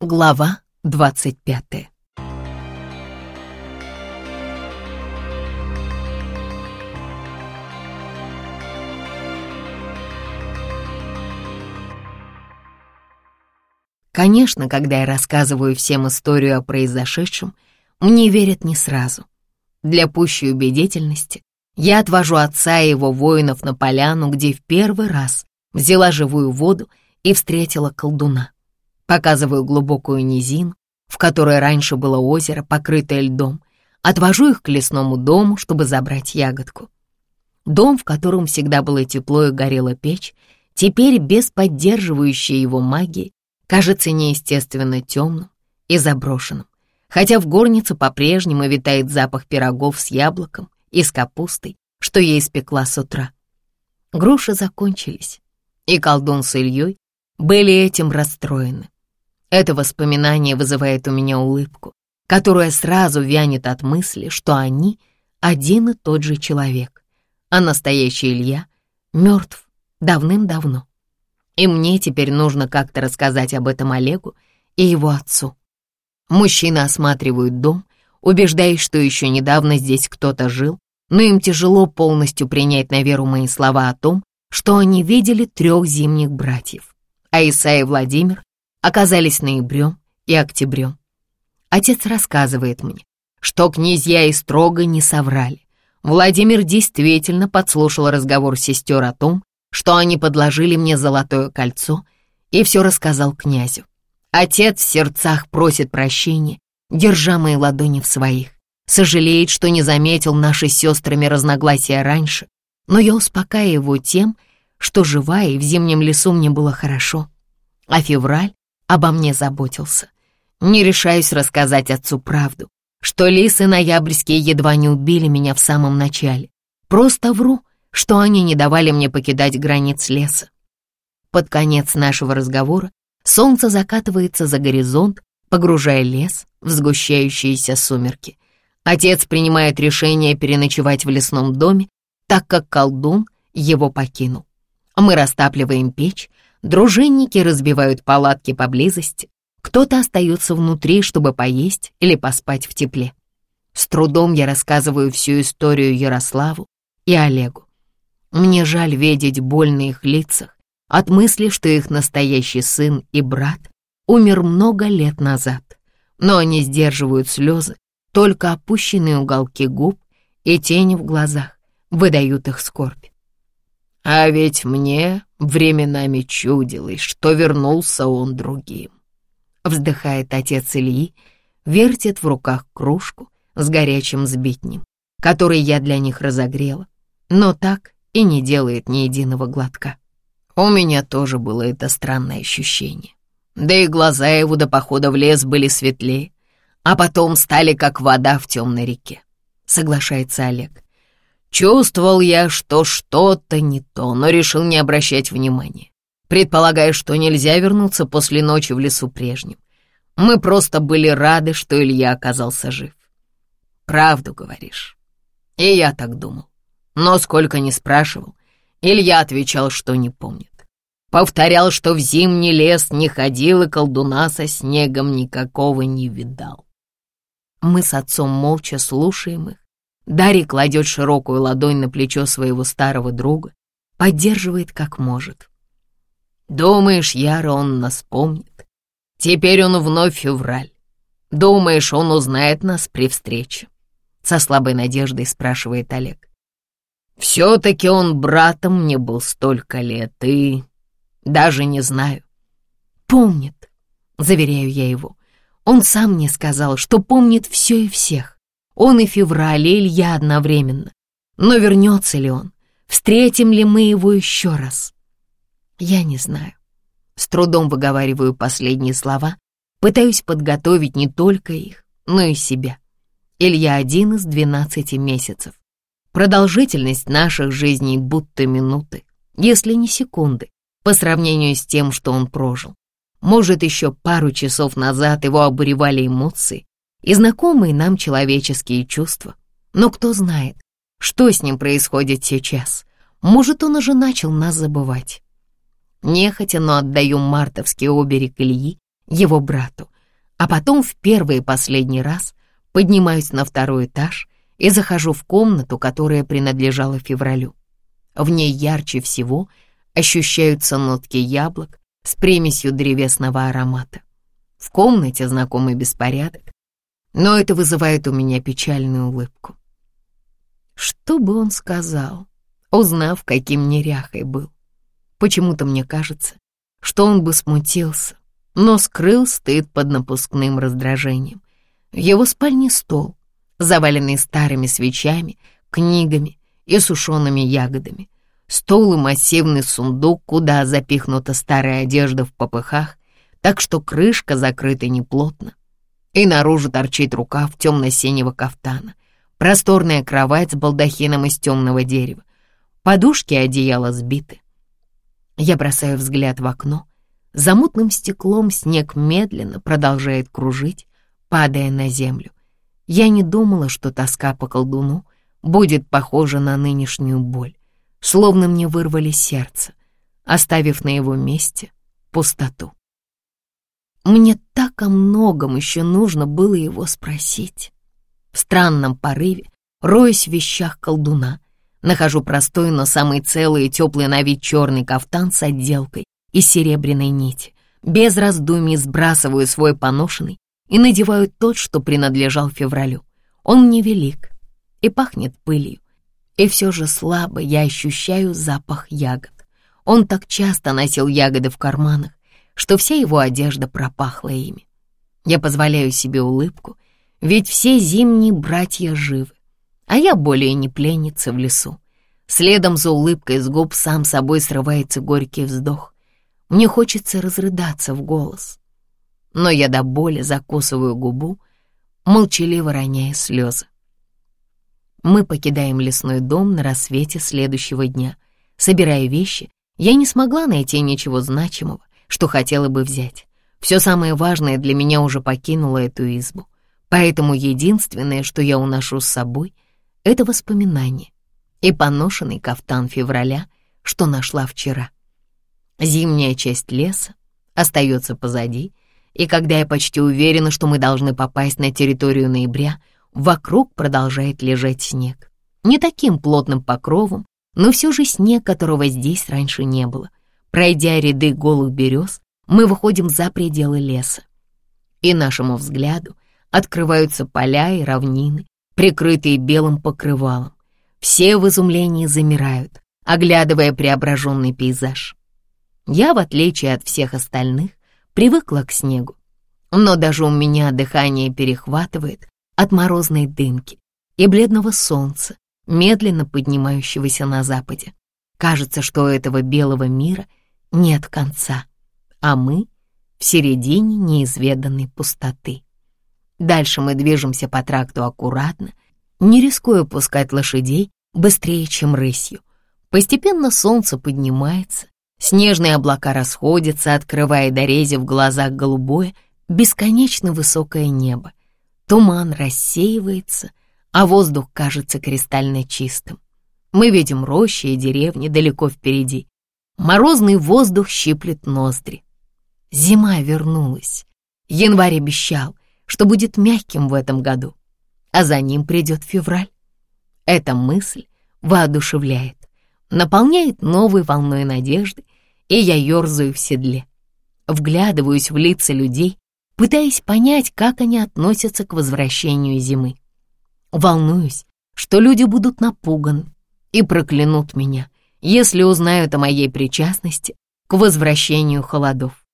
Глава двадцать пятая. Конечно, когда я рассказываю всем историю о произошедшем, мне верят не сразу. Для пущей убедительности я отвожу отца и его воинов на поляну, где в первый раз взяла живую воду и встретила колдуна. Показываю глубокую низину, в которой раньше было озеро, покрытое льдом, отвожу их к лесному дому, чтобы забрать ягодку. Дом, в котором всегда было тепло и горела печь, теперь без поддерживающей его магии, кажется неестественно темным и заброшенным, хотя в горнице по-прежнему витает запах пирогов с яблоком и с капустой, что я испекла с утра. Груши закончились, и колдун с Ильей были этим расстроены. Это воспоминание вызывает у меня улыбку, которая сразу вянет от мысли, что они один и тот же человек, а настоящий Илья мертв давным-давно. И мне теперь нужно как-то рассказать об этом Олегу и его отцу. Мужчины осматривают дом, убеждаясь, что еще недавно здесь кто-то жил, но им тяжело полностью принять на веру мои слова о том, что они видели трех зимних братьев, а Иса и Владимир оказались ноябрем и октябрем. Отец рассказывает мне, что князья и строго не соврали. Владимир действительно подслушал разговор сестер о том, что они подложили мне золотое кольцо, и все рассказал князю. Отец в сердцах просит прощения, держа мои ладони в своих. Сожалеет, что не заметил наши с сестрами разногласия раньше, но я успокаиваю его тем, что жива и в зимнем лесу мне было хорошо. А февраль обо мне заботился. Не решаюсь рассказать отцу правду, что лисы ноябрьские едва не убили меня в самом начале. Просто вру, что они не давали мне покидать границ леса. Под конец нашего разговора солнце закатывается за горизонт, погружая лес в сгущающиеся сумерки. Отец принимает решение переночевать в лесном доме, так как колдун его покинул. Мы растапливаем печь, дружинники разбивают палатки поблизости, кто-то остается внутри, чтобы поесть или поспать в тепле. С трудом я рассказываю всю историю Ярославу и Олегу. Мне жаль видеть боль на их лицах от мысли, что их настоящий сын и брат умер много лет назад, но они сдерживают слезы, только опущенные уголки губ и тени в глазах выдают их скорбь. А ведь мне временами чудилось, что вернулся он другим. Вздыхает отец Ильи, вертит в руках кружку с горячим сбитнем, который я для них разогрела, но так и не делает ни единого глотка. У меня тоже было это странное ощущение. Да и глаза его до похода в лес были светлее, а потом стали как вода в темной реке, соглашается Олег. Чувствовал я, что что-то не то, но решил не обращать внимания, предполагая, что нельзя вернуться после ночи в лесу прежним. Мы просто были рады, что Илья оказался жив. Правду говоришь. И я так думал. Но сколько не спрашивал, Илья отвечал, что не помнит. Повторял, что в зимний лес не ходил и колдуна со снегом никакого не видал. Мы с отцом молча слушаем их. Дарья кладет широкую ладонь на плечо своего старого друга, поддерживает как может. «Думаешь, Яра, он нас помнит? Теперь он вновь февраль. Думаешь, он узнает нас при встрече?» Со слабой надеждой спрашивает Олег. Все-таки он братом мне был столько лет, и... Даже не знаю. Помнит, заверяю я его. Он сам мне сказал, что помнит все и всех. Он и февраль, и Илья одновременно. Но вернется ли он? Встретим ли мы его еще раз? Я не знаю. С трудом выговариваю последние слова, пытаюсь подготовить не только их, но и себя. Илья один из двенадцати месяцев. Продолжительность наших жизней будто минуты, если не секунды, по сравнению с тем, что он прожил. Может, еще пару часов назад его обуревали эмоции и знакомые нам человеческие чувства. Но кто знает, что с ним происходит сейчас. Может, он уже начал нас забывать. Нехотя, но отдаю мартовский оберег Ильи его брату, а потом в первый и последний раз поднимаюсь на второй этаж и захожу в комнату, которая принадлежала февралю. В ней ярче всего ощущаются нотки яблок с примесью древесного аромата. В комнате знакомый беспорядок, но это вызывает у меня печальную улыбку. Что бы он сказал, узнав, каким неряхой был? Почему-то мне кажется, что он бы смутился, но скрыл стыд под напускным раздражением. Его спальне стол, заваленный старыми свечами, книгами и сушеными ягодами. Стол и массивный сундук, куда запихнута старая одежда в попыхах, так что крышка закрыта неплотно. И наружу торчит рукав темно-синего кафтана — Просторная кровать с балдахином из темного дерева. Подушки и одеяло сбиты. Я бросаю взгляд в окно. За мутным стеклом снег медленно продолжает кружить, падая на землю. Я не думала, что тоска по колдуну будет похожа на нынешнюю боль, словно мне вырвали сердце, оставив на его месте пустоту. Мне так о многом еще нужно было его спросить. В странном порыве, роясь в вещах колдуна, нахожу простой, но самый целый и теплый на вид черный кафтан с отделкой из серебряной нити. Без раздумий сбрасываю свой поношенный и надеваю тот, что принадлежал февралю. Он невелик и пахнет пылью. И все же слабо я ощущаю запах ягод. Он так часто носил ягоды в карманах, что вся его одежда пропахла ими. Я позволяю себе улыбку — ведь все зимние братья живы, а я более не пленница в лесу. Следом за улыбкой с губ сам собой срывается горький вздох. Мне хочется разрыдаться в голос, но я до боли закусываю губу, молчаливо роняя слезы. Мы покидаем лесной дом на рассвете следующего дня. Собирая вещи, я не смогла найти ничего значимого, что хотела бы взять. Все самое важное для меня уже покинуло эту избу — Поэтому единственное, что я уношу с собой, это воспоминание и поношенный кафтан февраля, что нашла вчера. Зимняя часть леса остается позади, и когда я почти уверена, что мы должны попасть на территорию ноября, вокруг продолжает лежать снег. Не таким плотным покровом, но все же снег, которого здесь раньше не было. Пройдя ряды голых берез, мы выходим за пределы леса. И нашему взгляду — открываются поля и равнины, прикрытые белым покрывалом. Все в изумлении замирают, оглядывая преображенный пейзаж. Я, в отличие от всех остальных, привыкла к снегу, но даже у меня дыхание перехватывает от морозной дымки и бледного солнца, медленно поднимающегося на западе. Кажется, что у этого белого мира нет конца, а мы в середине неизведанной пустоты. Дальше мы движемся по тракту аккуратно, не рискуя пускать лошадей быстрее, чем рысью. Постепенно солнце поднимается, снежные облака расходятся, открывая дорезе в глазах голубое, бесконечно высокое небо. Туман рассеивается, а воздух кажется кристально чистым. Мы видим рощи и деревни далеко впереди. Морозный воздух щиплет ноздри. Зима вернулась. Январь обещал, что будет мягким в этом году, а за ним придет февраль. Эта мысль воодушевляет, наполняет новой волной надежды, и я ерзаю в седле. Вглядываюсь в лица людей, пытаясь понять, как они относятся к возвращению зимы. Волнуюсь, что люди будут напуганы и проклянут меня, если узнают о моей причастности к возвращению холодов.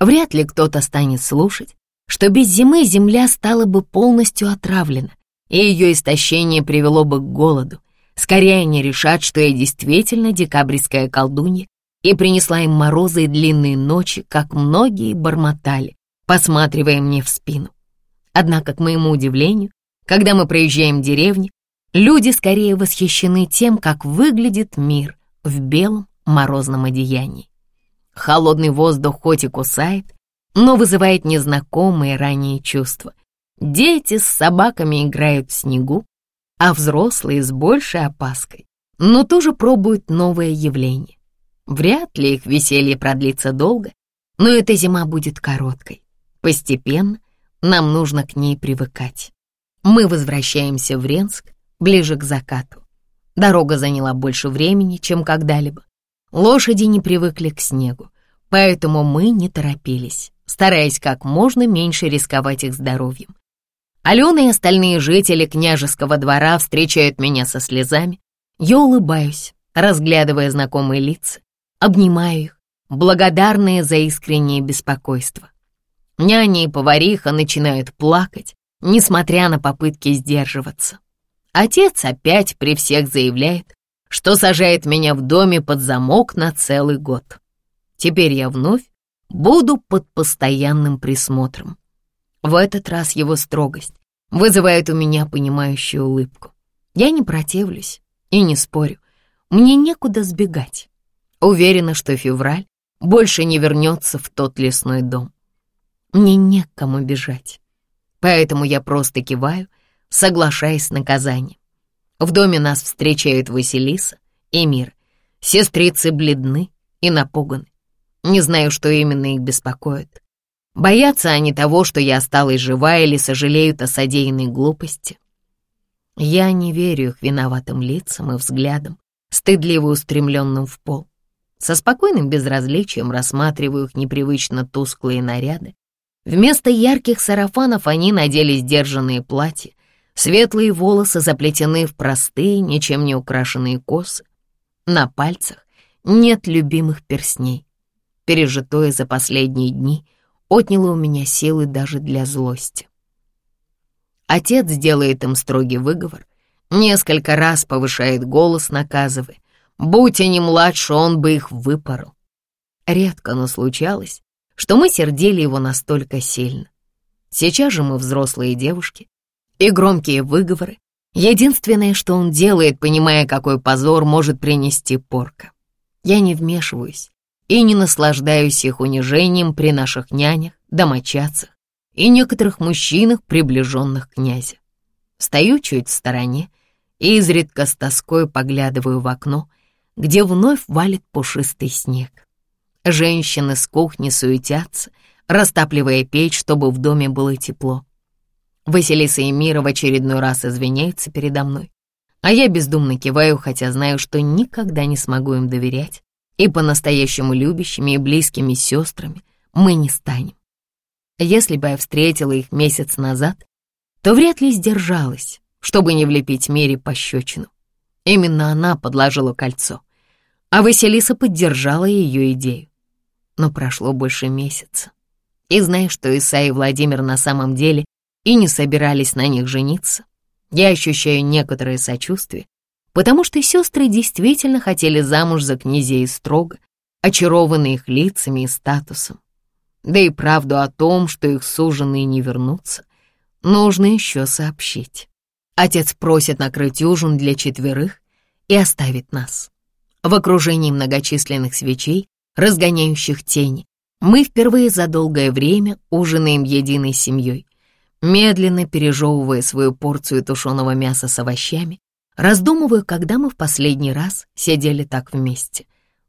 Вряд ли кто-то станет слушать, что без зимы земля стала бы полностью отравлена, и ее истощение привело бы к голоду. Скорее они решат, что я действительно декабрьская колдунья и принесла им морозы и длинные ночи, как многие бормотали, посматривая мне в спину. Однако, к моему удивлению, когда мы проезжаем деревни, люди скорее восхищены тем, как выглядит мир в белом морозном одеянии. Холодный воздух хоть и кусает, но вызывает незнакомые ранее чувства. Дети с собаками играют в снегу, а взрослые с большей опаской, но тоже пробуют новое явление. Вряд ли их веселье продлится долго, но эта зима будет короткой. Постепенно нам нужно к ней привыкать. Мы возвращаемся в Ренск ближе к закату. Дорога заняла больше времени, чем когда-либо. Лошади не привыкли к снегу, поэтому мы не торопились, стараясь как можно меньше рисковать их здоровьем. Алена и остальные жители княжеского двора встречают меня со слезами. Я улыбаюсь, разглядывая знакомые лица, обнимаю их, благодарные за искреннее беспокойство. Няня и повариха начинают плакать, несмотря на попытки сдерживаться. Отец опять при всех заявляет, что сажает меня в доме под замок на целый год. Теперь я вновь буду под постоянным присмотром. В этот раз его строгость вызывает у меня понимающую улыбку. Я не противлюсь и не спорю. Мне некуда сбегать. Уверена, что февраль больше не вернется в тот лесной дом. Мне некому бежать. Поэтому я просто киваю, соглашаясь с наказанием. В доме нас встречают Василиса и Мир. Сестрицы бледны и напуганы. Не знаю, что именно их беспокоит. Боятся они того, что я осталась жива или сожалеют о содеянной глупости. Я не верю их виноватым лицам и взглядам, стыдливо устремленным в пол. Со спокойным безразличием рассматриваю их непривычно тусклые наряды. Вместо ярких сарафанов они надели сдержанные платья, Светлые волосы заплетены в простые, ничем не украшенные косы. На пальцах нет любимых перстней. Пережитое за последние дни отняло у меня силы даже для злости. Отец делает им строгий выговор, несколько раз повышает голос, наказывая. Будь они младше, он бы их выпорол. Редко, но случалось, что мы сердили его настолько сильно. Сейчас же мы взрослые девушки, и громкие выговоры. Единственное, что он делает, понимая, какой позор может принести порка. Я не вмешиваюсь и не наслаждаюсь их унижением при наших нянях, домочадцах и некоторых мужчинах, приближенных князя. Стою чуть в стороне и изредка с тоской поглядываю в окно, где вновь валит пушистый снег. Женщины с кухни суетятся, растапливая печь, чтобы в доме было тепло. Василиса и Мира в очередной раз извиняются передо мной, а я бездумно киваю, хотя знаю, что никогда не смогу им доверять, и по-настоящему любящими и близкими сестрами мы не станем. Если бы я встретила их месяц назад, то вряд ли сдержалась, чтобы не влепить Мире пощечину. Именно она подложила кольцо, а Василиса поддержала ее идею. Но прошло больше месяца. И зная, что Исаи и Владимир на самом деле и не собирались на них жениться, я ощущаю некоторое сочувствие, потому что сестры действительно хотели замуж за князей строго, очарованные их лицами и статусом. Да и правду о том, что их суженые не вернутся, нужно еще сообщить. Отец просит накрыть ужин для четверых и оставить нас. В окружении многочисленных свечей, разгоняющих тени, мы впервые за долгое время ужинаем единой семьей, Медленно пережевывая свою порцию тушеного мяса с овощами, раздумываю, когда мы в последний раз сидели так вместе.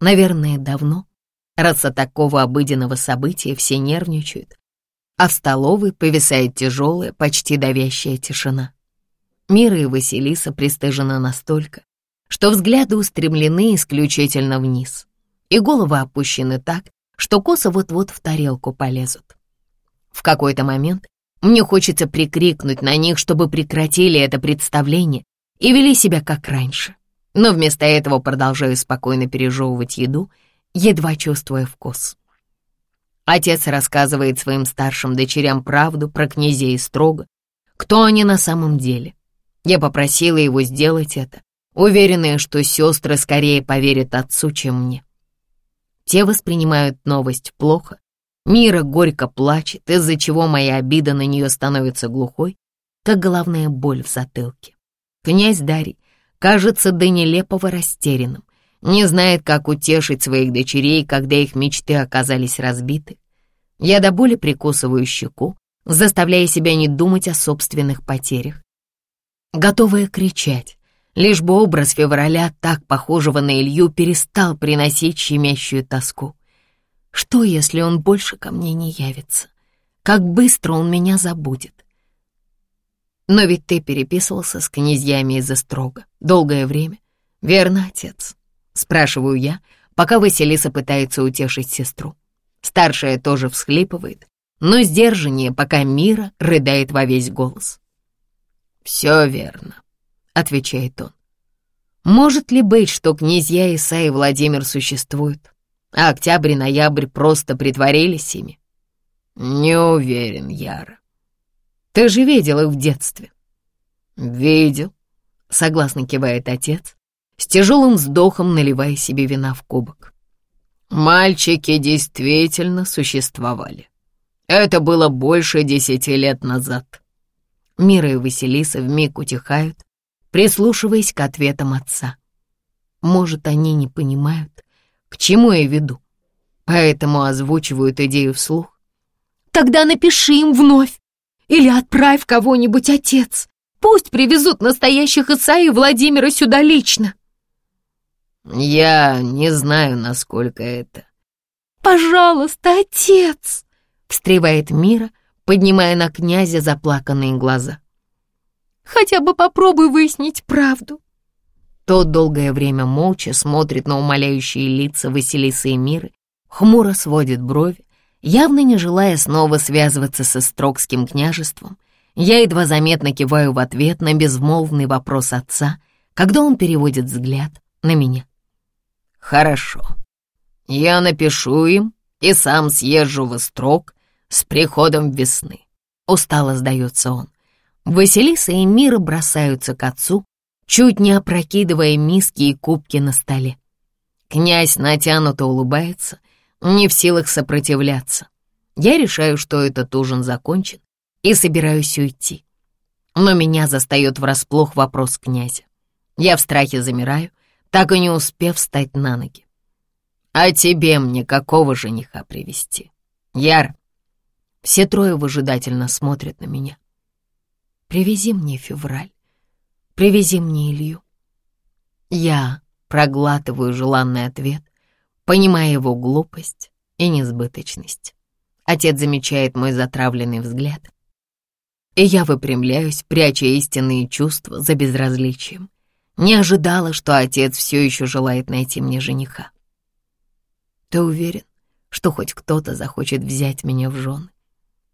Наверное, давно, раз от такого обыденного события все нервничают, а в столовой повисает тяжелая, почти давящая тишина. Мира и Василиса пристыжены настолько, что взгляды устремлены исключительно вниз, и головы опущены так, что косы вот-вот в тарелку полезут. В какой-то момент мне хочется прикрикнуть на них, чтобы прекратили это представление и вели себя как раньше. Но вместо этого продолжаю спокойно пережевывать еду, едва чувствуя вкус. Отец рассказывает своим старшим дочерям правду про князей строго, кто они на самом деле. Я попросила его сделать это, уверенная, что сестры скорее поверят отцу, чем мне. Те воспринимают новость плохо Мира горько плачет, из-за чего моя обида на нее становится глухой, как головная боль в затылке. Князь Дарий кажется до нелепого растерянным, не знает, как утешить своих дочерей, когда их мечты оказались разбиты. Я до боли прикусываю щеку, заставляя себя не думать о собственных потерях. Готовая кричать, лишь бы образ февраля, так похожего на Илью, перестал приносить щемящую тоску. Что, если он больше ко мне не явится? как быстро он меня забудет. Но ведь ты переписывался с князьями из-за строга долгое время. Верно, отец? Спрашиваю я, пока Василиса пытается утешить сестру. Старшая тоже всхлипывает, но сдержаннее, пока Мира рыдает во весь голос. «Все верно», — отвечает он. «Может ли быть, что князья Иса и Владимир существуют, а октябрь и ноябрь просто притворились ими?» «Не уверен, Яра». «Ты же видел их в детстве». «Видел», — согласно кивает отец, с тяжелым вздохом наливая себе вина в кубок. «Мальчики действительно существовали. Это было больше десяти лет назад». Мира и Василиса вмиг утихают, прислушиваясь к ответам отца. Может, они не понимают, к чему я веду, поэтому озвучивают идею вслух. Тогда напиши им вновь. Или отправь кого-нибудь, отец. Пусть привезут настоящих Иса и Владимира сюда лично. Я не знаю, насколько это. Пожалуйста, отец, встревает Мира, поднимая на князя заплаканные глаза. Хотя бы попробуй выяснить правду. Тот долгое время молча смотрит на умоляющие лица Василисы и Миры, хмуро сводит брови, Явно не желая снова связываться со Строкским княжеством, я едва заметно киваю в ответ на безмолвный вопрос отца, когда он переводит взгляд на меня. «Хорошо. Я напишу им и сам съезжу в Строк с приходом весны», — устало сдается он. Василиса и Мира бросаются к отцу, чуть не опрокидывая миски и кубки на столе. Князь натянуто улыбается, не в силах сопротивляться. Я решаю, что этот ужин закончен, и собираюсь уйти. Но меня застает врасплох вопрос князя. Я в страхе замираю, так и не успев встать на ноги. «А тебе мне какого жениха привести? Яр?» Все трое выжидательно смотрят на меня. «Привези мне февраль, привези мне Илью». Я проглатываю желанный ответ, понимая его глупость и несбыточность. Отец замечает мой затравленный взгляд, и я выпрямляюсь, пряча истинные чувства за безразличием. Не ожидала, что отец все еще желает найти мне жениха. Ты уверен, что хоть кто-то захочет взять меня в жены?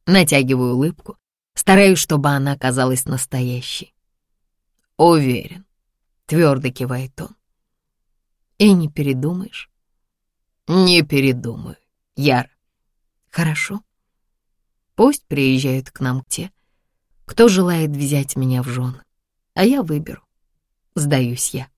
Натягиваю улыбку, стараюсь, чтобы она казалась настоящей. Уверен, твердо кивает он. И не передумаешь? Не передумаю, Яр. Хорошо. Пусть приезжают к нам те, кто желает взять меня в жены, а я выберу. Сдаюсь я.